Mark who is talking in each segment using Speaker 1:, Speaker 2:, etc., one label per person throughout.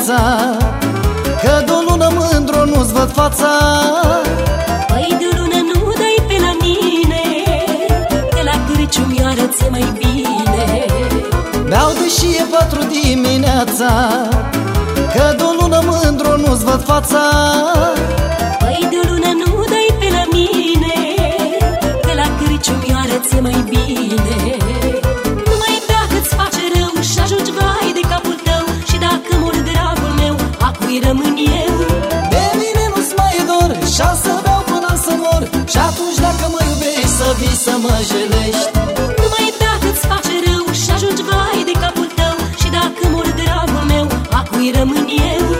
Speaker 1: dimineața Că de o lună mândru nu-ți văd fața.
Speaker 2: Păi de o lună nu dai pe la mine Că la Crăciun ți mai bine.
Speaker 1: Beau deși e patru dimineața. Că de o lună mândru nu-ți văd fața
Speaker 2: Și
Speaker 1: atunci dacă mă iubești Să vii să mă jelești.
Speaker 2: Nu mai bea că-ți face rău Și ajungi vai de capul tău. Și dacă mor dragul meu A cui rămân eu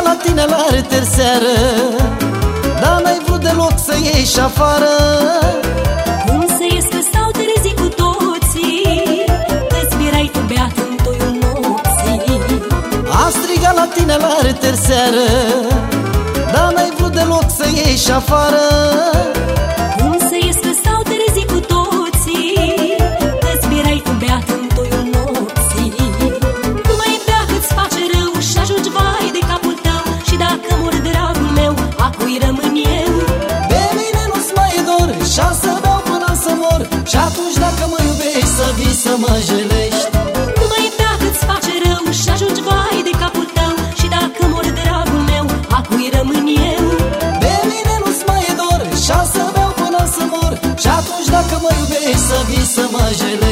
Speaker 1: Am strigat la tine la reter seară Dar n-ai vrut deloc să ieși afară.
Speaker 2: Cum să ies că s-au trezit cu toții? Că-ți mirai tu beat în toiul nopții.
Speaker 1: Am strigat la tine la reter seară Dar n-ai vrut deloc să ieși afară.
Speaker 2: Cum Să
Speaker 1: vii să mă jelești.
Speaker 2: Nu mai bea că-ți face rău Și ajungi vai de capul tău Și dacă mor dragul meu A cui rămân eu.
Speaker 1: De mine nu-ți mai e dor Și să beau până să mor. Și atunci dacă mă iubești Să vii să mă jelești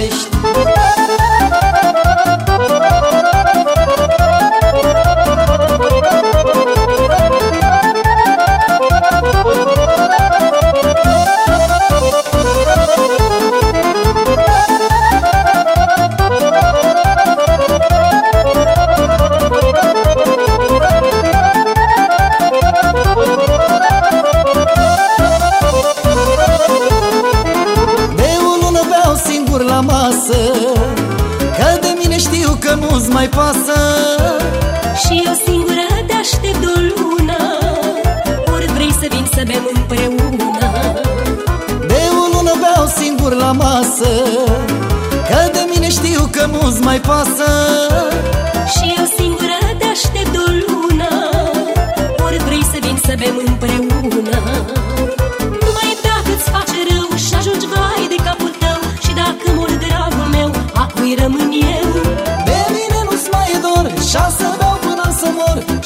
Speaker 1: că nu-ți mai pasă.
Speaker 2: Și eu singură te aștept o lună. Ori vrei să vin să bem împreună.
Speaker 1: De o lună beau singur la masă Că de mine știu că nu-ți mai pasă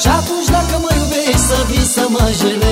Speaker 1: Și atunci dacă mă iubești Să vii să mă jelești